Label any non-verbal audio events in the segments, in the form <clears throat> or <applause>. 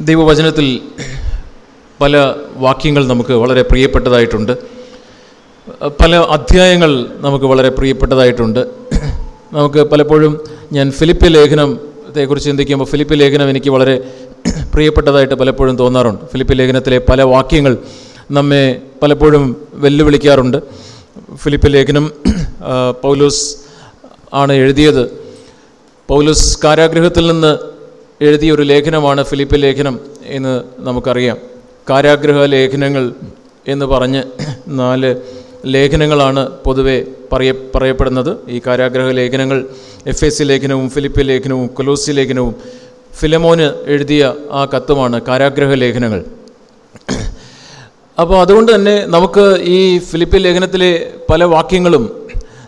ദൈവവചനത്തിൽ പല വാക്യങ്ങൾ നമുക്ക് വളരെ പ്രിയപ്പെട്ടതായിട്ടുണ്ട്. പല അധ്യായങ്ങൾ നമുക്ക് വളരെ പ്രിയപ്പെട്ടതായിട്ടുണ്ട്. നമുക്ക് പലപ്പോഴും ഞാൻ ഫിലിപ്പ് ലേഖനത്തെക്കുറിച്ച് ചിന്തിക്കുമ്പോൾ ഫിലിപ്പ് ലേഖനം എനിക്ക് വളരെ പ്രിയപ്പെട്ടതായിട്ട് പലപ്പോഴും തോന്നാറുണ്ട്. ഫിലിപ്പ് ലേഖനത്തിലെ പല വാക്യങ്ങൾ നമ്മെ പലപ്പോഴും വെല്ലുവിളിക്കാറുണ്ട്. ഫിലിപ്പ് ലേഖനം പൗലൂസ് ആണ് എഴുതിയത്. പൗലോസ് കാരാഗ്രഹത്തിൽ നിന്ന് എഴുതിയ ഒരു ലേഖനമാണ് ഫിലിപ്പ് ലേഖനം എന്ന് നമുക്കറിയാം. കാരാഗ്രഹ ലേഖനങ്ങൾ എന്ന് പറഞ്ഞ് നാല് ലേഖനങ്ങളാണ് പൊതുവെ പറയ പറയപ്പെടുന്നത്. ഈ കാരാഗ്രഹ ലേഖനങ്ങൾ എഫ് എസ് സി ലേഖനവും ഫിലിപ്പ് ലേഖനവും കൊലോസി ലേഖനവും ഫിലമോന് എഴുതിയ ആ കത്തുമാണ് കാരാഗ്രഹ ലേഖനങ്ങൾ. അപ്പോൾ അതുകൊണ്ട് തന്നെ നമുക്ക് ഈ ഫിലിപ്പ് ലേഖനത്തിലെ പല വാക്യങ്ങളും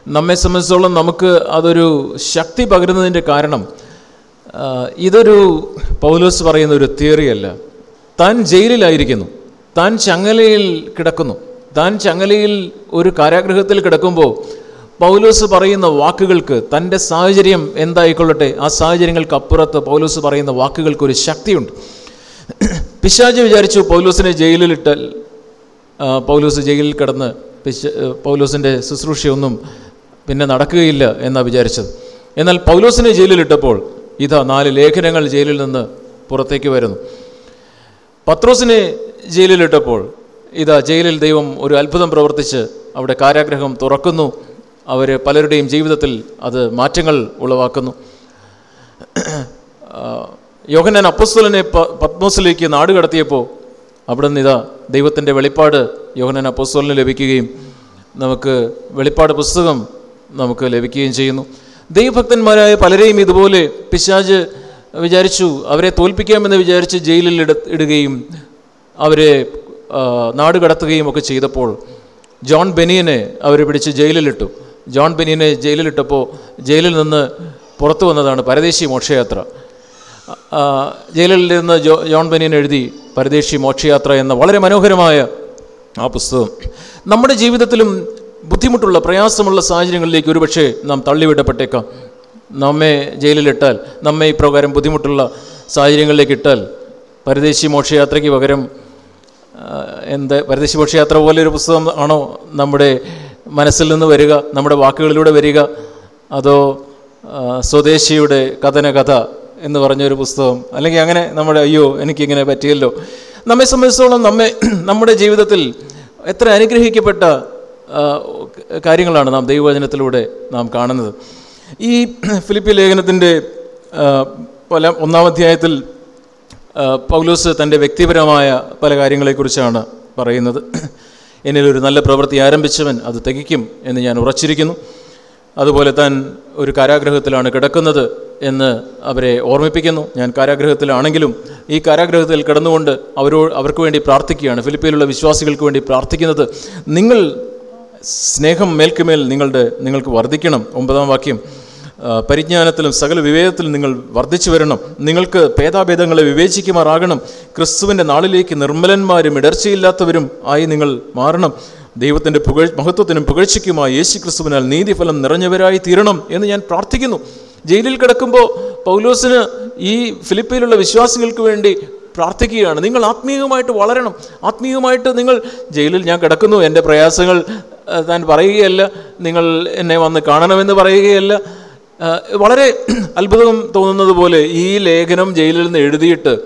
നമ്മെ സംബന്ധിച്ചോളം നമുക്ക് അതൊരു ശക്തി പകരുന്നതിന്റെ കാരണം ഇതൊരു പൗലോസ് പറയുന്ന ഒരു തിയറിയല്ല താൻ ജയിലിലായിരിക്കുന്നു. താൻ ചങ്ങലയിൽ കിടക്കുന്നു. താൻ ചങ്ങലയിൽ ഒരു കാരാഗ്രഹത്തിൽ കിടക്കുമ്പോൾ പൗലോസ് പറയുന്ന വാക്കുകൾക്ക് തന്റെ സാഹചര്യം എന്തായിക്കൊള്ളട്ടെ? ആ സാഹചര്യങ്ങൾക്ക് അപ്പുറത്ത് പൗലോസ് പറയുന്ന വാക്കുകൾക്ക് ഒരു ശക്തിയുണ്ട്. പിശാജ് വിചാരിച്ചു പൗലോസിനെ ജയിലിലിട്ടാൽ ആ, പൗലോസ് ജയിലിൽ കിടന്ന് പിശ പൗലോസിന്റെ ശുശ്രൂഷയൊന്നും പിന്നെ നടക്കുകയില്ല എന്നാണ് വിചാരിച്ചത്. എന്നാൽ പൗലോസിനെ ജയിലിലിട്ടപ്പോൾ ഇതാ നാല് ലേഖനങ്ങൾ ജയിലിൽ നിന്ന് പുറത്തേക്ക് വരുന്നു. പത്രോസിനെ ജയിലിലിട്ടപ്പോൾ ഇതാ ജയിലിൽ ദൈവം ഒരു അത്ഭുതം പ്രവർത്തിച്ച് അവിടെ കാരാഗ്രഹം തുറക്കുന്നു. അവർ പലരുടെയും ജീവിതത്തിൽ അത് മാറ്റങ്ങൾ ഉളവാക്കുന്നു. യോഹന്നാൻ അപ്പസ്തുലനെ പത്മോസിലേക്ക് നാട് കടത്തിയപ്പോൾ അവിടെ നിന്ന് ഇതാ ദൈവത്തിന്റെ വെളിപ്പാട് യോഹന്നാൻ അപ്പസ്തുലിന് ലഭിക്കുകയും നമുക്ക് വെളിപ്പാട് പുസ്തകം നമുക്ക് ലഭിക്കുകയും ചെയ്യുന്നു. ദൈവഭക്തന്മാരായ പലരെയും ഇതുപോലെ പിശാജ് വിചാരിച്ചു അവരെ തോൽപ്പിക്കാമെന്ന് വിചാരിച്ച് ജയിലിൽ ഇട ഇടുകയും അവരെ നാടുകടത്തുകയും നാട് കടത്തുകയും ഒക്കെ ചെയ്തപ്പോൾ ജോൺ ബെനിയനെ അവർ പിടിച്ച് ജയിലിലിട്ടു. ജോൺ ബെനിയനെ ജയിലിലിട്ടപ്പോൾ ജയിലിൽ നിന്ന് പുറത്തു വന്നതാണ് പരദേശി മോക്ഷയാത്ര. ജയിലിൽ നിന്ന് ജോ ജോൺ ബെനിയൻ എഴുതി പരദേശി മോക്ഷയാത്ര എന്ന വളരെ മനോഹരമായ ആ പുസ്തകം. നമ്മുടെ ജീവിതത്തിലും ബുദ്ധിമുട്ടുള്ള പ്രയാസമുള്ള സാഹചര്യങ്ങളിലേക്ക് ഒരുപക്ഷെ നാം തള്ളിവിടപ്പെട്ടേക്കാം. നമ്മെ ജയിലിലിട്ടാൽ നമ്മെ ഇപ്രകാരം ബുദ്ധിമുട്ടുള്ള സാഹചര്യങ്ങളിലേക്ക് ഇട്ടാൽ പരദേശി മോക്ഷയാത്രയ്ക്ക് പകരം എന്താ പരദേശി മോക്ഷയാത്ര പോലെ ഒരു പുസ്തകം ആണോ നമ്മുടെ മനസ്സിൽ നിന്ന് വരിക നമ്മുടെ വാക്കുകളിലൂടെ വരിക അതോ സ്വദേശിയുടെ കഥന കഥ എന്ന് പറഞ്ഞൊരു പുസ്തകം അല്ലെങ്കിൽ അങ്ങനെ നമ്മുടെ അയ്യോ എനിക്കിങ്ങനെ പറ്റിയല്ലോ. നമ്മെ സംബന്ധിച്ചോളം നമ്മെ നമ്മുടെ ജീവിതത്തിൽ എത്ര അനുഗ്രഹിക്കപ്പെട്ട കാര്യങ്ങളാണ് നാം ദൈവവചനത്തിലൂടെ നാം കാണുന്നത്. ഈ ഫിലിപ്പി ലേഖനത്തിന്റെ പല ഒന്നാം അധ്യായത്തിൽ പൗലോസ് തന്റെ വ്യക്തിപരമായ പല കാര്യങ്ങളെക്കുറിച്ചാണ് പറയുന്നത്. എന്നിലൊരു നല്ല പ്രവൃത്തി ആരംഭിച്ചവൻ അത് തികയ്ക്കും എന്ന് ഞാൻ ഉറച്ചിരിക്കുന്നു. അതുപോലെ താൻ ഒരു കാരാഗ്രഹത്തിലാണ് കിടക്കുന്നത് എന്ന് അവരെ ഓർമ്മിപ്പിക്കുന്നു. ഞാൻ കാരാഗ്രഹത്തിലാണെങ്കിലും ഈ കാരാഗ്രഹത്തിൽ കിടന്നുകൊണ്ട് അവരോ അവർക്ക് വേണ്ടി പ്രാർത്ഥിക്കുകയാണ്. ഫിലിപ്പിയിലുള്ള വിശ്വാസികൾക്ക് വേണ്ടി പ്രാർത്ഥിക്കുന്നത്. നിങ്ങൾ സ്നേഹം മേൽക്കുമേൽ നിങ്ങളുടെ നിങ്ങൾക്ക് വർദ്ധിക്കണം. ഒമ്പതാം വാക്യം. പരിജ്ഞാനത്തിലും സകല വിവേകത്തിലും നിങ്ങൾ വർദ്ധിച്ചു വരണം. നിങ്ങൾക്ക് ഭേദാഭേദങ്ങളെ വിവേചിക്കുമാറാകണം. ക്രിസ്തുവിന്റെ നാളിലേക്ക് നിർമ്മലന്മാരും ഇടർച്ചയില്ലാത്തവരും ആയി നിങ്ങൾ മാറണം. ദൈവത്തിന്റെ പുകഴ് മഹത്വത്തിനും പുകഴ്ചയ്ക്കുമായി യേശു ക്രിസ്തുവിനാൽ നീതിഫലം നിറഞ്ഞവരായി തീരണം എന്ന് ഞാൻ പ്രാർത്ഥിക്കുന്നു. ജയിലിൽ കിടക്കുമ്പോൾ പൗലോസിന് ഈ ഫിലിപ്പയിലുള്ള വിശ്വാസികൾക്ക് വേണ്ടി പ്രാർത്ഥിക്കുകയാണ്. നിങ്ങൾ ആത്മീയമായിട്ട് വളരണം. ആത്മീയമായിട്ട് നിങ്ങൾ ജയിലിൽ ഞാൻ കിടക്കുന്നു. എന്റെ പ്രയാസങ്ങൾ താൻ പറയുകയല്ല നിങ്ങൾ എന്നെ വന്ന് കാണണമെന്ന് പറയുകയല്ല. വളരെ അത്ഭുതം തോന്നുന്നത് പോലെ ഈ ലേഖനം ജയിലിൽ നിന്ന് എഴുതിയിട്ട്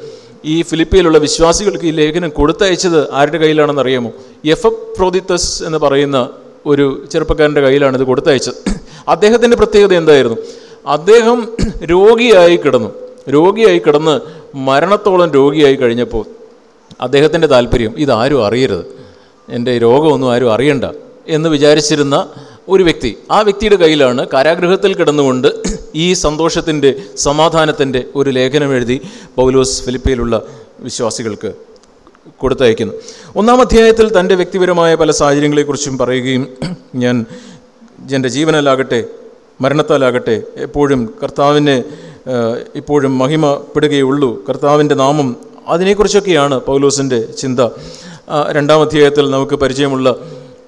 ഈ ഫിലിപ്പിയിലുള്ള വിശ്വാസികൾക്ക് ഈ ലേഖനം കൊടുത്തയച്ചത് ആരുടെ കയ്യിലാണെന്ന് അറിയാമോ? എഫ് പ്രോദിത്തസ് എന്ന് പറയുന്ന ഒരു ചെറുപ്പക്കാരന്റെ കയ്യിലാണ് ഇത് കൊടുത്തയച്ചത്. അദ്ദേഹത്തിന്റെ പ്രത്യേകത എന്തായിരുന്നു? അദ്ദേഹം രോഗിയായി കിടന്നു. രോഗിയായി കിടന്ന് മരണത്തോളം രോഗിയായി കഴിഞ്ഞപ്പോൾ അദ്ദേഹത്തിന്റെ താല്പര്യം ഇതാരും അറിയരുത്. എന്റെ രോഗമൊന്നും ആരും അറിയണ്ട. എന്ന് വിചാരിച്ചിരുന്ന ഒരു വ്യക്തി. ആ വ്യക്തിയുടെ കയ്യിലാണ് കാരാഗൃഹത്തിൽ കിടന്നുകൊണ്ട് ഈ സന്തോഷത്തിന്റെ സമാധാനത്തിന്റെ ഒരു ലേഖനം എഴുതി പൗലോസ് ഫിലിപ്പയിലുള്ള വിശ്വാസികൾക്ക് കൊടുത്തയക്കുന്നു. ഒന്നാം അധ്യായത്തിൽ തന്റെ വ്യക്തിപരമായ പല സാഹചര്യങ്ങളെക്കുറിച്ചും പറയുകയും ഞാൻ എന്റെ ജീവനാലാകട്ടെ മരണത്താലാകട്ടെ എപ്പോഴും കർത്താവിനെ ഇപ്പോഴും മഹിമപ്പെടുകയുള്ളൂ കർത്താവിന്റെ നാമം അതിനെക്കുറിച്ചൊക്കെയാണ് പൗലോസിന്റെ ചിന്ത. രണ്ടാം അധ്യായത്തിൽ നമുക്ക് പരിചയമുള്ള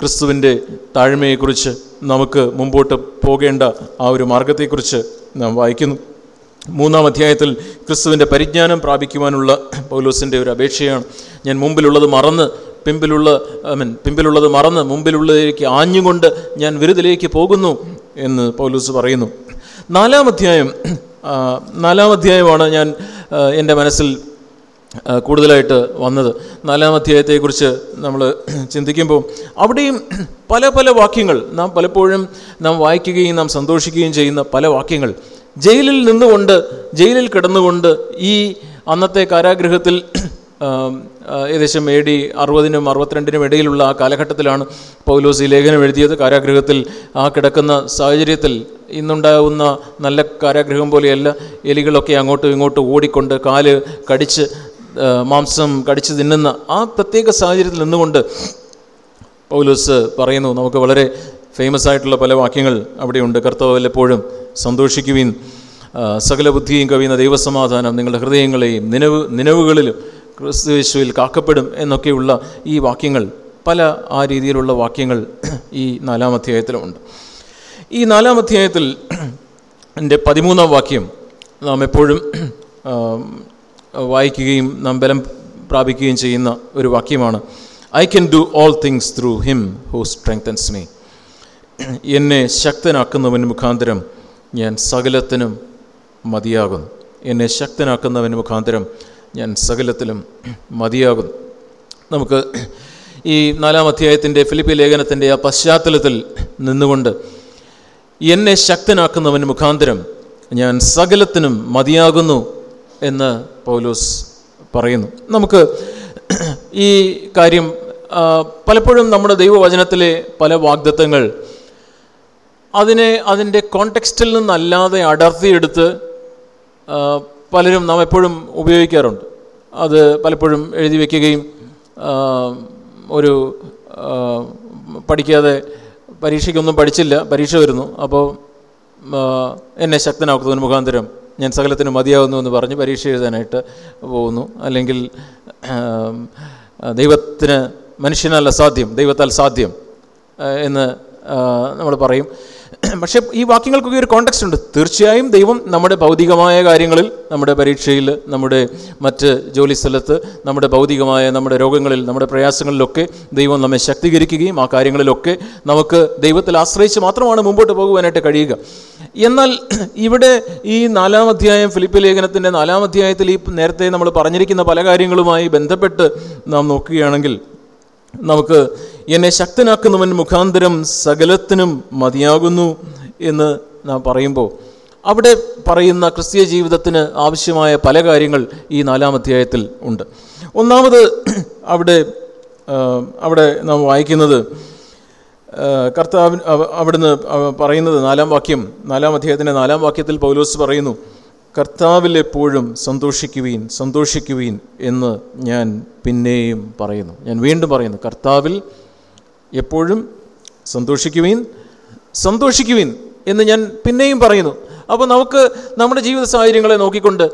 ക്രിസ്തുവിന്റെ താഴ്മയെക്കുറിച്ച് നമുക്ക് മുമ്പോട്ട് പോകേണ്ട ആ ഒരു മാർഗത്തെക്കുറിച്ച് നാം വായിക്കുന്നു. മൂന്നാം അധ്യായത്തിൽ ക്രിസ്തുവിന്റെ പരിജ്ഞാനം പ്രാപിക്കുവാനുള്ള പൗലോസിന്റെ ഒരു അപേക്ഷയാണ്. ഞാൻ മുമ്പിലുള്ളത് മറന്ന് പിമ്പിലുള്ള ഐ മീൻ പിമ്പിലുള്ളത് മറന്ന് മുമ്പിലുള്ളതിലേക്ക് ആഞ്ഞുകൊണ്ട് ഞാൻ വിരുദിലേക്ക് പോകുന്നു എന്ന് പൗലൂസ് പറയുന്നു. നാലാം അധ്യായം നാലാം അധ്യായമാണ് ഞാൻ എന്റെ മനസ്സിൽ കൂടുതലായിട്ട് വന്നത്. നാലാം അധ്യായത്തെക്കുറിച്ച് നമ്മൾ ചിന്തിക്കുമ്പോൾ അവിടെയും പല പല വാക്യങ്ങൾ നാം പലപ്പോഴും നാം വായിക്കുകയും നാം സന്തോഷിക്കുകയും ചെയ്യുന്ന പല വാക്യങ്ങൾ. ജയിലിൽ നിന്നുകൊണ്ട് ജയിലിൽ കിടന്നുകൊണ്ട് ഈ അന്നത്തെ ആ, ഏകദേശം എ ഡി അറുപതിനും അറുപത്തിരണ്ടിനും ഇടയിലുള്ള ആ കാലഘട്ടത്തിലാണ് പൗലോസ് ഈ ലേഖനം എഴുതിയത്. കാരാഗൃഹത്തിൽ ആ കിടക്കുന്ന സാഹചര്യത്തിൽ ഇന്നുണ്ടാകുന്ന നല്ല കാരാഗ്രഹം പോലെയല്ല. എലികളൊക്കെ അങ്ങോട്ടും ഇങ്ങോട്ടും ഓടിക്കൊണ്ട് കാൽ കടിച്ച് മാംസം കടിച്ച് തിന്നുന്ന ആ പ്രത്യേക സാഹചര്യത്തിൽ നിന്നുകൊണ്ട് പൗലോസ് പറയുന്നു നമുക്ക് വളരെ ഫേമസ് ആയിട്ടുള്ള പല വാക്യങ്ങൾ അവിടെയുണ്ട്. കർത്താവ് വല്ലപ്പോഴും സന്തോഷിക്കുവിൻ. സകല ബുദ്ധിയും കവിയുന്ന ദൈവസമാധാനം നിങ്ങളുടെ ഹൃദയങ്ങളെയും നിലവ് നിലവുകളിലും ക്രിസ്തു യേശുവിൽ കാക്കപ്പെടും എന്നൊക്കെയുള്ള ഈ വാക്യങ്ങൾ പല ആ രീതിയിലുള്ള വാക്യങ്ങൾ ഈ നാലാം അധ്യായത്തിലുമുണ്ട്. ഈ നാലാം അധ്യായത്തിൽ എന്റെ പതിമൂന്നാം വാക്യം നാം എപ്പോഴും വായിക്കുകയും നാം ബലം പ്രാപിക്കുകയും ചെയ്യുന്ന ഒരു വാക്യമാണ് I can do all things through him who strengthens me എന്നെ ശക്തനാക്കുന്നവൻ മുഖാന്തരം ഞാൻ സകലത്തിനും മതിയാകുന്നു. എന്നെ ശക്തനാക്കുന്നവൻ മുഖാന്തരം ഞാൻ സകലത്തിലും മതിയാകുന്നു. നമുക്ക് ഈ നാലാം അധ്യായത്തിന്റെ ഫിലിപ്പി ലേഖനത്തിന്റെ ആ പശ്ചാത്തലത്തിൽ നിന്നുകൊണ്ട് എന്നെ ശക്തനാക്കുന്നവൻ മുഖാന്തരം ഞാൻ സകലത്തിനും മതിയാകുന്നു എന്ന് പൗലോസ് പറയുന്നു. നമുക്ക് ഈ കാര്യം പലപ്പോഴും നമ്മുടെ ദൈവവചനത്തിലെ പല വാഗ്ദത്തങ്ങൾ അതിനെ അതിന്റെ കോണ്ടെക്സ്റ്റിൽ നിന്നല്ലാതെ അടർത്തിയെടുത്ത് പലരും നാം എപ്പോഴും ഉപയോഗിക്കാറുണ്ട്. അത് പലപ്പോഴും എഴുതി വയ്ക്കുകയും ഒരു പഠിക്കാതെ പരീക്ഷയ്ക്കൊന്നും പഠിച്ചില്ല പരീക്ഷ വരുന്നു. അപ്പോൾ എന്നെ ശക്തനാക്കുന്നതിന് മുഖാന്തരം ഞാൻ സകലത്തിന് മതിയാവുന്നു എന്ന് പറഞ്ഞ് പരീക്ഷ എഴുതാനായിട്ട് പോകുന്നു. അല്ലെങ്കിൽ ദൈവത്തിന് മനുഷ്യനല്ല സാധ്യം ദൈവത്താൽ സാധ്യം എന്ന് നമ്മൾ പറയും. <clears throat> പക്ഷേ ഈ വാക്യങ്ങൾക്കൊക്കെ ഒരു കോണ്ടക്സ്റ്റ് ഉണ്ട്. തീർച്ചയായും ദൈവം നമ്മുടെ ഭൗതികമായ കാര്യങ്ങളിൽ നമ്മുടെ പരീക്ഷയിൽ നമ്മുടെ മറ്റ് ജോലി സ്ഥലത്ത് നമ്മുടെ ഭൗതികമായ നമ്മുടെ രോഗങ്ങളിൽ നമ്മുടെ പ്രയാസങ്ങളിലൊക്കെ ദൈവം നമ്മെ ശക്തീകരിക്കുകയും ആ കാര്യങ്ങളിലൊക്കെ നമുക്ക് ദൈവത്തിൽ ആശ്രയിച്ച് മാത്രമാണ് മുമ്പോട്ട് പോകുവാനായിട്ട് കഴിയുക. എന്നാൽ <clears throat> ഇവിടെ ഈ നാലാം അധ്യായം ഫിലിപ്പ് ലേഖനത്തിന്റെ നാലാം അധ്യായത്തിൽ ഈ നേരത്തെ നമ്മൾ പറഞ്ഞിരിക്കുന്ന പല കാര്യങ്ങളുമായി ബന്ധപ്പെട്ട് നാം നോക്കുകയാണെങ്കിൽ നമുക്ക് എന്നെ ശക്തനാക്കുന്നവൻ മുഖാന്തരം സകലത്തിനും മതിയാകുന്നു എന്ന് നാം പറയുമ്പോൾ അവിടെ പറയുന്ന ക്രിസ്തീയ ജീവിതത്തിന് ആവശ്യമായ പല കാര്യങ്ങൾ ഈ നാലാം അധ്യായത്തിൽ ഉണ്ട്. ഒന്നാമത് <clears throat> അവിടെ അവിടെ നാം വായിക്കുന്നത് കർത്താവ് അവ- അവിടുന്ന് പറയുന്നത് നാലാം വാക്യം നാലാം അധ്യായത്തിന്റെ നാലാം വാക്യത്തിൽ പൗലോസ് പറയുന്നു കർത്താവിൽ എപ്പോഴും സന്തോഷിക്കുവീൻ സന്തോഷിക്കുവീൻ എന്ന് ഞാൻ പിന്നെയും പറയുന്നു. ഞാൻ വീണ്ടും പറയുന്നു കർത്താവിൽ എപ്പോഴും സന്തോഷിക്കുവീൻ സന്തോഷിക്കുവീൻ എന്ന് ഞാൻ പിന്നെയും പറയുന്നു. അപ്പോൾ നമുക്ക് നമ്മുടെ ജീവിത സാഹചര്യങ്ങളെ നോക്കിക്കൊണ്ട്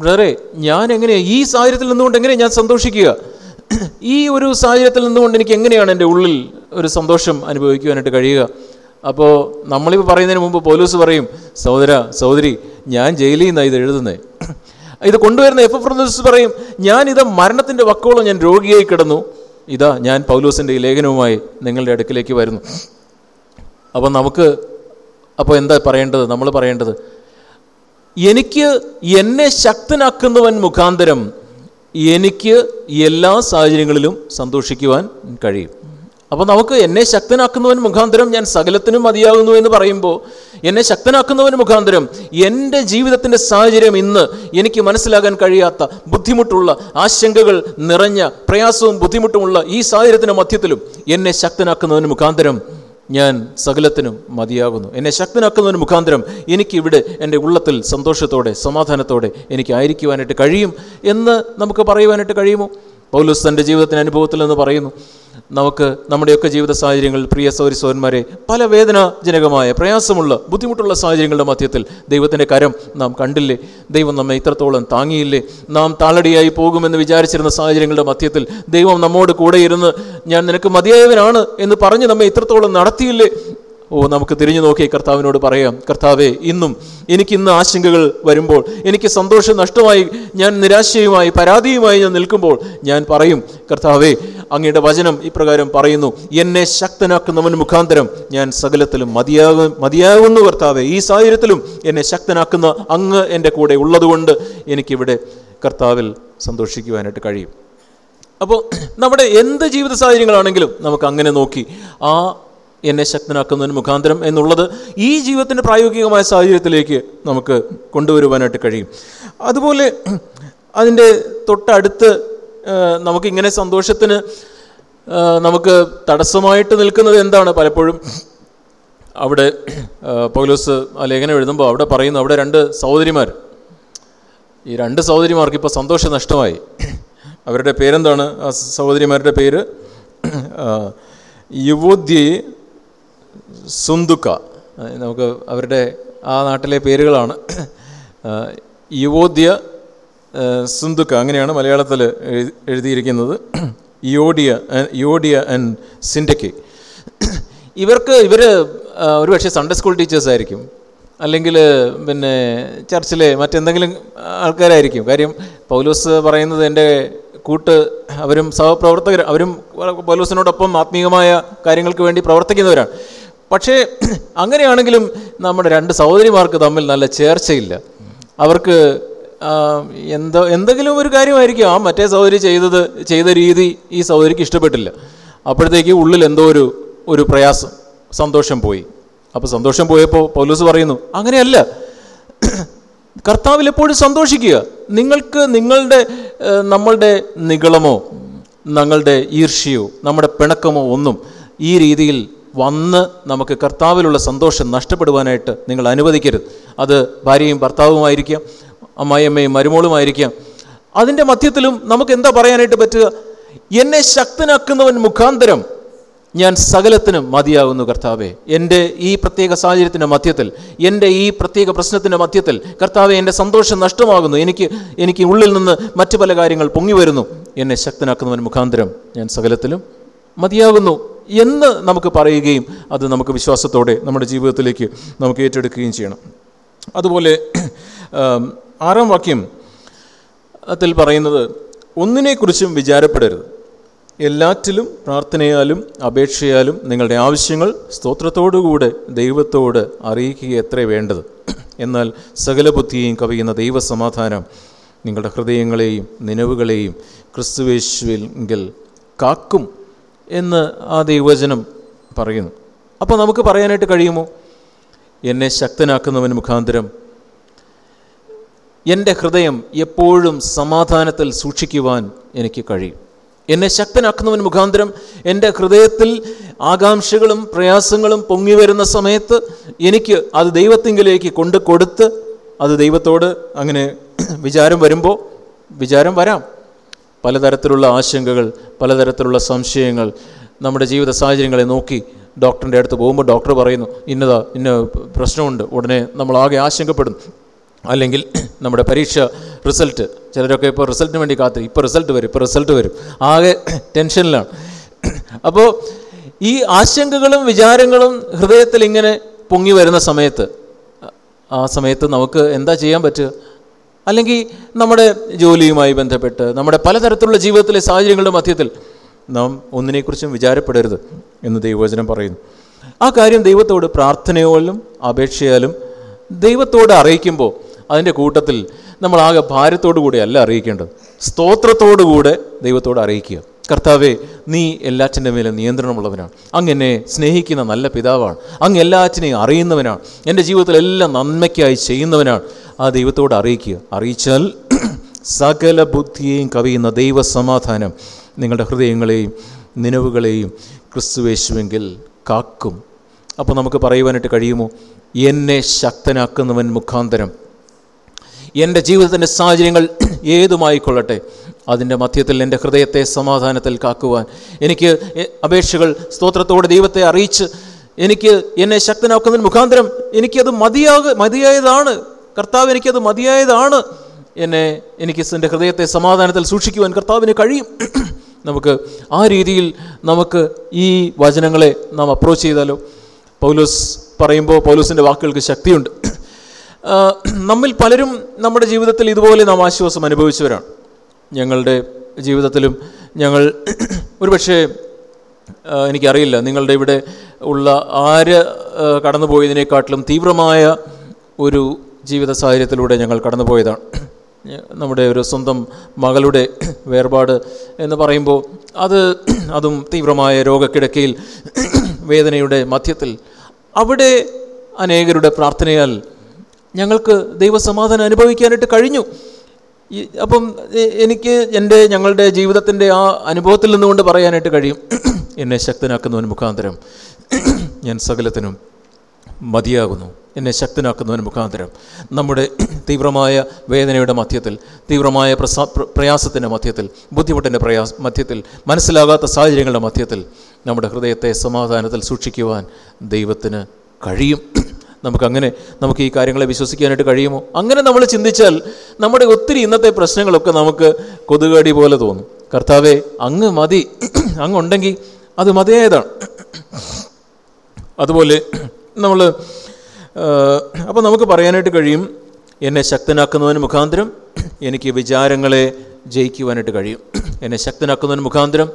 ബ്രദറെ ഞാൻ എങ്ങനെയാണ് ഈ സാഹചര്യത്തിൽ നിന്നുകൊണ്ട് എങ്ങനെയാണ് ഞാൻ സന്തോഷിക്കുക? ഈ ഒരു സാഹചര്യത്തിൽ നിന്നുകൊണ്ട് എനിക്ക് എങ്ങനെയാണ് എന്റെ ഉള്ളിൽ ഒരു സന്തോഷം അനുഭവിക്കുവാനായിട്ട് കഴിയുക? അപ്പോൾ നമ്മളിപ്പോൾ പറയുന്നതിന് മുമ്പ് പോലീസ് പറയും സഹോദര സഹോദരി ഞാൻ ജയിലിൽ നിന്നാണ് ഇത് എഴുതുന്നത് ഇത് കൊണ്ടുവരുന്ന എഫ് എഫ് പറയും ഞാൻ ഇത് മരണത്തിന്റെ വക്കോളം ഞാൻ രോഗിയായി കിടന്നു. ഇതാ ഞാൻ പൗലോസിന്റെ ഈ ലേഖനവുമായി നിങ്ങളുടെ അടുക്കിലേക്ക് വരുന്നു. അപ്പോൾ നമുക്ക് അപ്പോൾ എന്താ പറയേണ്ടത്? നമ്മൾ പറയേണ്ടത് എനിക്ക് എന്നെ ശക്തനാക്കുന്നവൻ മുഖാന്തരം എനിക്ക് എല്ലാ സാഹചര്യങ്ങളിലും സന്തോഷിക്കുവാൻ കഴിയും. അപ്പോൾ നമുക്ക് എന്നെ ശക്തനാക്കുന്നവൻ മുഖാന്തരം ഞാൻ സകലത്തിനും മതിയാകുന്നു എന്ന് പറയുമ്പോൾ എന്നെ ശക്തനാക്കുന്നവന് മുഖാന്തരം എന്റെ ജീവിതത്തിന്റെ സാഹചര്യം ഇന്ന് എനിക്ക് മനസ്സിലാകാൻ കഴിയാത്ത ബുദ്ധിമുട്ടുള്ള ആശങ്കകൾ നിറഞ്ഞ പ്രയാസവും ബുദ്ധിമുട്ടുമുള്ള ഈ സാഹചര്യത്തിന്റെ മധ്യത്തിലും എന്നെ ശക്തനാക്കുന്നവന് മുഖാന്തരം ഞാൻ സകലത്തിനും മതിയാകുന്നു. എന്നെ ശക്തനാക്കുന്നതിന് മുഖാന്തരം എനിക്കിവിടെ എന്റെ ഉള്ളത്തിൽ സന്തോഷത്തോടെ സമാധാനത്തോടെ എനിക്ക് ആയിരിക്കുവാനായിട്ട് കഴിയും എന്ന് നമുക്ക് പറയുവാനായിട്ട് കഴിയുമോ? പൗലോസ് തന്റെ ജീവിതത്തിന്റെ അനുഭവത്തിൽ നിന്ന് പറയുന്നു നമുക്ക് നമ്മുടെയൊക്കെ ജീവിത സാഹചര്യങ്ങളിൽ പ്രിയ സൗരി സോന്മാരെ പല വേദനാജനകമായ പ്രയാസമുള്ള ബുദ്ധിമുട്ടുള്ള സാഹചര്യങ്ങളുടെ മധ്യത്തിൽ ദൈവത്തിന്റെ കരം നാം കണ്ടില്ലേ? ദൈവം നമ്മെ ഇത്രത്തോളം താങ്ങിയില്ലേ? നാം താളടിയായി പോകുമെന്ന് വിചാരിച്ചിരുന്ന സാഹചര്യങ്ങളുടെ മധ്യത്തിൽ ദൈവം നമ്മോട് കൂടെ ഇരുന്ന് ഞാൻ നിനക്ക് മതിയായവനാണ് എന്ന് പറഞ്ഞ് നമ്മെ ഇത്രത്തോളം നടത്തിയില്ലേ? ഓ നമുക്ക് തിരിഞ്ഞു നോക്കി കർത്താവിനോട് പറയാം കർത്താവെ ഇന്നും എനിക്കിന്ന് ആശങ്കകൾ വരുമ്പോൾ എനിക്ക് സന്തോഷം നഷ്ടമായി ഞാൻ നിരാശയുമായി പരാതിയുമായി ഞാൻ നിൽക്കുമ്പോൾ ഞാൻ പറയും കർത്താവെ അങ്ങയുടെ വചനം ഇപ്രകാരം പറയുന്നു എന്നെ ശക്തനാക്കുന്നവൻ മുഖാന്തരം ഞാൻ സകലത്തിലും മതിയാകും മതിയാകുന്നു കർത്താവെ. ഈ സാഹചര്യത്തിലും എന്നെ ശക്തനാക്കുന്ന അങ്ങ് എന്റെ കൂടെ ഉള്ളതുകൊണ്ട് എനിക്കിവിടെ കർത്താവിൽ സന്തോഷിക്കുവാനായിട്ട് കഴിയും. അപ്പോൾ നമ്മുടെ എന്ത് ജീവിത സാഹചര്യങ്ങളാണെങ്കിലും നമുക്ക് അങ്ങനെ നോക്കി ആ എന്നെ ശക്തനാക്കുന്നതിന് മുഖാന്തരം എന്നുള്ളത് ഈ ജീവിതത്തിന്റെ പ്രായോഗികമായ സാഹചര്യത്തിലേക്ക് നമുക്ക് കൊണ്ടുവരുവാനായിട്ട് കഴിയും. അതുപോലെ അതിന്റെ തൊട്ടടുത്ത് നമുക്കിങ്ങനെ സന്തോഷത്തിന് നമുക്ക് തടസ്സമായിട്ട് നിൽക്കുന്നത് എന്താണ്? പലപ്പോഴും അവിടെ പൗലോസ് ലേഖനം എഴുതുമ്പോൾ അവിടെ പറയുന്നു അവിടെ രണ്ട് സഹോദരിമാർ. ഈ രണ്ട് സഹോദരിമാർക്ക് ഇപ്പോൾ സന്തോഷം നഷ്ടമായി. അവരുടെ പേരെന്താണ്? ആ സഹോദരിമാരുടെ പേര് യുവോദ്യയെ സുന്ദുക്ക. നമുക്ക് അവരുടെ ആ നാട്ടിലെ പേരുകളാണ്. യുവോദ്യ സുന്ദുക്ക അങ്ങനെയാണ് മലയാളത്തിൽ എഴുതിയിരിക്കുന്നത്. യോഡിയ യോഡിയ ആൻഡ് സിൻഡക്കി ഇവർക്ക് ഇവർ ഒരുപക്ഷെ സൺഡേ സ്കൂൾ ടീച്ചേഴ്സ് ആയിരിക്കും. അല്ലെങ്കിൽ പിന്നെ ചർച്ചിലെ മറ്റെന്തെങ്കിലും ആൾക്കാരായിരിക്കും. കാര്യം പൗലോസ് പറയുന്നത് എന്റെ കൂട്ട് അവരും സഹപ്രവർത്തകർ അവരും പൗലോസിനോടൊപ്പം ആത്മീയമായ കാര്യങ്ങൾക്ക് വേണ്ടി പ്രവർത്തിക്കുന്നവരാണ്. പക്ഷേ അങ്ങനെയാണെങ്കിലും നമ്മുടെ രണ്ട് സഹോദരിമാർക്ക് തമ്മിൽ നല്ല ചേർച്ചയില്ല. അവർക്ക് എന്തോ എന്തെങ്കിലും ഒരു കാര്യമായിരിക്കും. ആ മറ്റേ സഹോദരി ചെയ്തത് ചെയ്ത രീതി ഈ സഹോദരിക്ക് ഇഷ്ടപ്പെട്ടില്ല. അപ്പോഴത്തേക്ക് ഉള്ളിൽ എന്തോ ഒരു ഒരു പ്രയാസം സന്തോഷം പോയി. അപ്പോൾ സന്തോഷം പോയപ്പോൾ പൗലൂസ് പറയുന്നു അങ്ങനെയല്ല. കർത്താവിൽ എപ്പോഴും സന്തോഷിക്കുക. നിങ്ങൾക്ക് നിങ്ങളുടെ നമ്മളുടെ നികളമോ ഞങ്ങളുടെ ഈർഷ്യയോ നമ്മുടെ പിണക്കമോ ഒന്നും ഈ രീതിയിൽ വന്ന് നമുക്ക് കർത്താവിലുള്ള സന്തോഷം നഷ്ടപ്പെടുവാനായിട്ട് നിങ്ങൾ അനുവദിക്കരുത്. അത് ഭാര്യയും ഭർത്താവുമായിരിക്കാം അമ്മായിയമ്മയും മരുമോളുമായിരിക്കാം. അതിന്റെ മധ്യത്തിലും നമുക്ക് എന്താ പറയാനായിട്ട് പറ്റുക? എന്നെ ശക്തനാക്കുന്നവൻ മുഖാന്തരം ഞാൻ സകലത്തിനും മതിയാകുന്നു കർത്താവെ. എന്റെ ഈ പ്രത്യേക സാഹചര്യത്തിന്റെ മധ്യത്തിൽ എന്റെ ഈ പ്രത്യേക പ്രശ്നത്തിന്റെ മധ്യത്തിൽ കർത്താവെ എന്റെ സന്തോഷം നഷ്ടമാകുന്നു. എനിക്ക് എനിക്ക് ഉള്ളിൽ നിന്ന് മറ്റു പല കാര്യങ്ങൾ പൊങ്ങി വരുന്നു. എന്നെ ശക്തനാക്കുന്നവൻ മുഖാന്തരം ഞാൻ സകലത്തിലും മതിയാകുന്നു. എന്ന് നമുക്ക് പറയുകയും അത് നമുക്ക് വിശ്വാസത്തോടെ നമ്മുടെ ജീവിതത്തിലേക്ക് നമുക്ക് ഏറ്റെടുക്കുകയും ചെയ്യണം. അതുപോലെ ആറാം വാക്യം അതിൽ പറയുന്നത് ഒന്നിനെക്കുറിച്ചും വിചാരപ്പെടരുത്. എല്ലാറ്റിലും പ്രാർത്ഥനയാലും അപേക്ഷയാലും നിങ്ങളുടെ ആവശ്യങ്ങൾ സ്തോത്രത്തോടുകൂടെ ദൈവത്തോട് അറിയിക്കുക എത്ര വേണ്ടത്. എന്നാൽ സകല ബുദ്ധിയെയും കവിയുന്ന ദൈവസമാധാനം നിങ്ങളുടെ ഹൃദയങ്ങളെയും നിലവുകളെയും ക്രിസ്തുവേശുവിൽ കാക്കും എന്ന് ആ ദൈവവചനം പറയുന്നു. അപ്പോൾ നമുക്ക് പറയാനായിട്ട് കഴിയുമോ? എന്നെ ശക്തനാക്കുന്നവൻ മുഖാന്തരം എന്റെ ഹൃദയം എപ്പോഴും സമാധാനത്തിൽ സൂക്ഷിക്കുവാൻ എനിക്ക് കഴിയും. എന്നെ ശക്തനാക്കുന്നവൻ മുഖാന്തരം എന്റെ ഹൃദയത്തിൽ ആകാംക്ഷകളും പ്രയാസങ്ങളും പൊങ്ങി വരുന്ന സമയത്ത് എനിക്ക് അത് ദൈവത്തിങ്കിലേക്ക് കൊണ്ട് കൊടുത്ത് അത് ദൈവത്തോട് അങ്ങനെ വിചാരം വരുമ്പോൾ വിചാരം വരാം. പലതരത്തിലുള്ള ആശങ്കകൾ പലതരത്തിലുള്ള സംശയങ്ങൾ നമ്മുടെ ജീവിത സാഹചര്യങ്ങളെ നോക്കി ഡോക്ടറിന്റെ അടുത്ത് പോകുമ്പോൾ ഡോക്ടർ പറയുന്നു ഇന്നതാ ഇന്ന പ്രശ്നമുണ്ട് ഉടനെ നമ്മൾ ആകെ ആശങ്കപ്പെടുന്നു അല്ലെങ്കിൽ നമ്മുടെ പരീക്ഷ റിസൾട്ട് ചിലരൊക്കെ ഇപ്പോൾ റിസൾട്ടിന് വേണ്ടി കാത്തിരി ഇപ്പോൾ റിസൾട്ട് വരും ഇപ്പോൾ റിസൾട്ട് വരും. ആകെ ടെൻഷനിലാണ് അപ്പോൾ ഈ ആശങ്കകളും വിചാരങ്ങളും ഹൃദയത്തിൽ ഇങ്ങനെ പൊങ്ങി വരുന്ന സമയത്ത് ആ സമയത്ത് നമുക്ക് എന്താ ചെയ്യാൻ പറ്റുക? അല്ലെങ്കിൽ നമ്മുടെ ജോലിയുമായി ബന്ധപ്പെട്ട് നമ്മുടെ പലതരത്തിലുള്ള ജീവിതത്തിലെ സാഹചര്യങ്ങളുടെ മധ്യത്തിൽ നാം ഒന്നിനെക്കുറിച്ചും വിചാരപ്പെടരുത് എന്ന് ദൈവവചനം പറയുന്നു. ആ കാര്യം ദൈവത്തോട് പ്രാർത്ഥനയോലും അപേക്ഷയാലും ദൈവത്തോട് അറിയിക്കുമ്പോൾ അതിന്റെ കൂട്ടത്തിൽ നമ്മൾ ആകെ ഭാരത്തോടു കൂടെ അല്ല അറിയിക്കേണ്ടത്. സ്തോത്രത്തോടുകൂടെ ദൈവത്തോട് അറിയിക്കുക. കർത്താവെ നീ എല്ലാറ്റിന്റെ മേലെ നിയന്ത്രണമുള്ളവനാണ്. അങ്ങ് എന്നെ സ്നേഹിക്കുന്ന നല്ല പിതാവാണ്. അങ്ങ് എല്ലാറ്റിനെയും അറിയുന്നവനാണ്. എന്റെ ജീവിതത്തിൽ എല്ലാം നന്മയ്ക്കായി ചെയ്യുന്നവനാണ്. ആ ദൈവത്തോട് അറിയിക്കുക. അറിയിച്ചാൽ <clears throat> സകല ബുദ്ധിയെയും കവിയുന്ന ദൈവസമാധാനം നിങ്ങളുടെ ഹൃദയങ്ങളെയും നിലവുകളെയും ക്രിസ്തുവേശുവെങ്കിൽ കാക്കും. അപ്പോൾ നമുക്ക് പറയുവാനായിട്ട് കഴിയുമോ? എന്നെ ശക്തനാക്കുന്നവൻ മുഖാന്തരം. എന്റെ ജീവിതത്തിന്റെ സാഹചര്യങ്ങൾ <clears throat> ഏതുമായിക്കൊള്ളട്ടെ? അതിന്റെ മധ്യത്തിൽ എന്റെ ഹൃദയത്തെ സമാധാനത്തിൽ കാക്കുവാൻ. എനിക്ക് അപേക്ഷകൾ സ്തോത്രത്തോടെ ദൈവത്തെ അറിയിച്ച് എനിക്ക് എന്നെ ശക്തനാക്കുന്നതിന് മുഖാന്തരം എനിക്കത് മതിയാക മതിയായതാണ്. കർത്താവ് എനിക്കത് മതിയായതാണ്. എന്നെ എനിക്ക് എന്റെ ഹൃദയത്തെ സമാധാനത്തിൽ സൂക്ഷിക്കുവാൻ കർത്താവിന് കഴിയും. <clears throat> നമുക്ക് ആ രീതിയിൽ നമുക്ക് ഈ വചനങ്ങളെ നാം അപ്രോച്ച് ചെയ്താലോ? പൗലോസ് പറയുമ്പോൾ പൗലോസിന്റെ വാക്കുകൾക്ക് ശക്തിയുണ്ട്. <clears throat> നമ്മിൽ പലരും നമ്മുടെ ജീവിതത്തിൽ ഇതുപോലെ നാം ആശ്വാസം അനുഭവിച്ചവരാണ്. ഞങ്ങളുടെ ജീവിതത്തിലും ഞങ്ങൾ ഒരുപക്ഷെ എനിക്കറിയില്ല നിങ്ങളുടെ ഇവിടെ ഉള്ള ആര് കടന്നുപോയതിനേക്കാട്ടിലും തീവ്രമായ ഒരു ജീവിത സാഹചര്യത്തിലൂടെ ഞങ്ങൾ കടന്നുപോയതാണ്. നമ്മുടെ ഒരു സ്വന്തം മകളുടെ വേർപാട് എന്ന് പറയുമ്പോൾ അത് അതും തീവ്രമായ രോഗക്കിടക്കയിൽ വേദനയുടെ മധ്യത്തിൽ അവിടെ അനേകരുടെ പ്രാർത്ഥനയാൽ ഞങ്ങൾക്ക് ദൈവസമാധാനം അനുഭവിക്കാനായിട്ട് കഴിഞ്ഞു. ഈ അപ്പം എനിക്ക് എന്റെ ഞങ്ങളുടെ ജീവിതത്തിന്റെ ആ അനുഭവത്തിൽ നിന്നുകൊണ്ട് പറയാനായിട്ട് കഴിയും. എന്നെ ശക്തനാക്കുന്നവൻ മുഖാന്തരം ഞാൻ സകലത്തിനും മതിയാകുന്നു. എന്നെ ശക്തനാക്കുന്നവൻ മുഖാന്തരം. നമ്മുടെ തീവ്രമായ വേദനയുടെ മധ്യത്തിൽ തീവ്രമായ പ്രയാസത്തിന്റെ മധ്യത്തിൽ ബുദ്ധിമുട്ടിന്റെ പ്രയാസ മധ്യത്തിൽ മനസ്സിലാകാത്ത സാഹചര്യങ്ങളുടെ മധ്യത്തിൽ നമ്മുടെ ഹൃദയത്തെ സമാധാനത്തിൽ സൂക്ഷിക്കുവാൻ ദൈവത്തിന് കഴിയും. നമുക്കങ്ങനെ നമുക്ക് ഈ കാര്യങ്ങളെ വിശ്വസിക്കാനായിട്ട് കഴിയുമോ? അങ്ങനെ നമ്മൾ ചിന്തിച്ചാൽ നമ്മുടെ ഒത്തിരി ഇന്നത്തെ പ്രശ്നങ്ങളൊക്കെ നമുക്ക് കൊതുകടി പോലെ തോന്നും. കർത്താവെ അങ്ങ് മതി. <clears throat> അങ്ങുണ്ടെങ്കിൽ അത് മതിയായതാണ്. അതുപോലെ നമ്മൾ അപ്പോൾ നമുക്ക് പറയാനായിട്ട് കഴിയും എന്നെ ശക്തനാക്കുന്നതിന് മുഖാന്തരം എനിക്ക് വിചാരങ്ങളെ ജയിക്കുവാനായിട്ട് കഴിയും. <clears throat> എന്നെ ശക്തനാക്കുന്നതിന് മുഖാന്തരം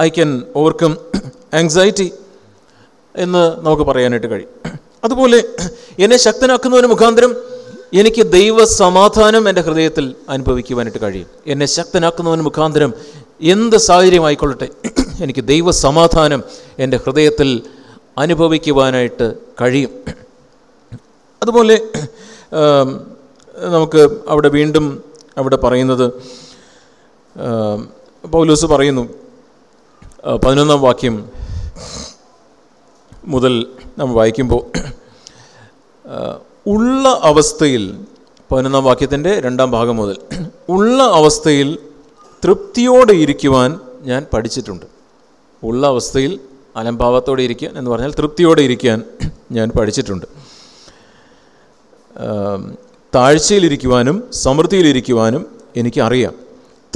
ഐ ക്യാൻ ഓവർകം ആങ്സൈറ്റി എന്ന് നമുക്ക് പറയാനായിട്ട് കഴിയും. അതുപോലെ എന്നെ ശക്തനാക്കുന്നതിന് മുഖാന്തരം എനിക്ക് ദൈവ സമാധാനം എന്റെ ഹൃദയത്തിൽ അനുഭവിക്കുവാനായിട്ട് കഴിയും. എന്നെ ശക്തനാക്കുന്നതിന് മുഖാന്തരം എന്ത് സാഹചര്യമായിക്കൊള്ളട്ടെ എനിക്ക് ദൈവ സമാധാനം എന്റെ ഹൃദയത്തിൽ അനുഭവിക്കുവാനായിട്ട് കഴിയും. അതുപോലെ നമുക്ക് അവിടെ വീണ്ടും അവിടെ പറയുന്നത് പൗലൂസ് പറയുന്നു പതിനൊന്നാം വാക്യം മുതൽ നമ്മൾ വായിക്കുമ്പോൾ ഉള്ള അവസ്ഥയിൽ പതിനൊന്നാം വാക്യത്തിന്റെ രണ്ടാം ഭാഗം മുതൽ ഉള്ള അവസ്ഥയിൽ തൃപ്തിയോടെ ഇരിക്കുവാൻ ഞാൻ പഠിച്ചിട്ടുണ്ട്. ഉള്ള അവസ്ഥയിൽ അലംഭാവത്തോടെ ഇരിക്കാൻ എന്ന് പറഞ്ഞാൽ തൃപ്തിയോടെ ഇരിക്കാൻ ഞാൻ പഠിച്ചിട്ടുണ്ട്. താഴ്ചയിലിരിക്കുവാനും സമൃദ്ധിയിലിരിക്കുവാനും എനിക്കറിയാം.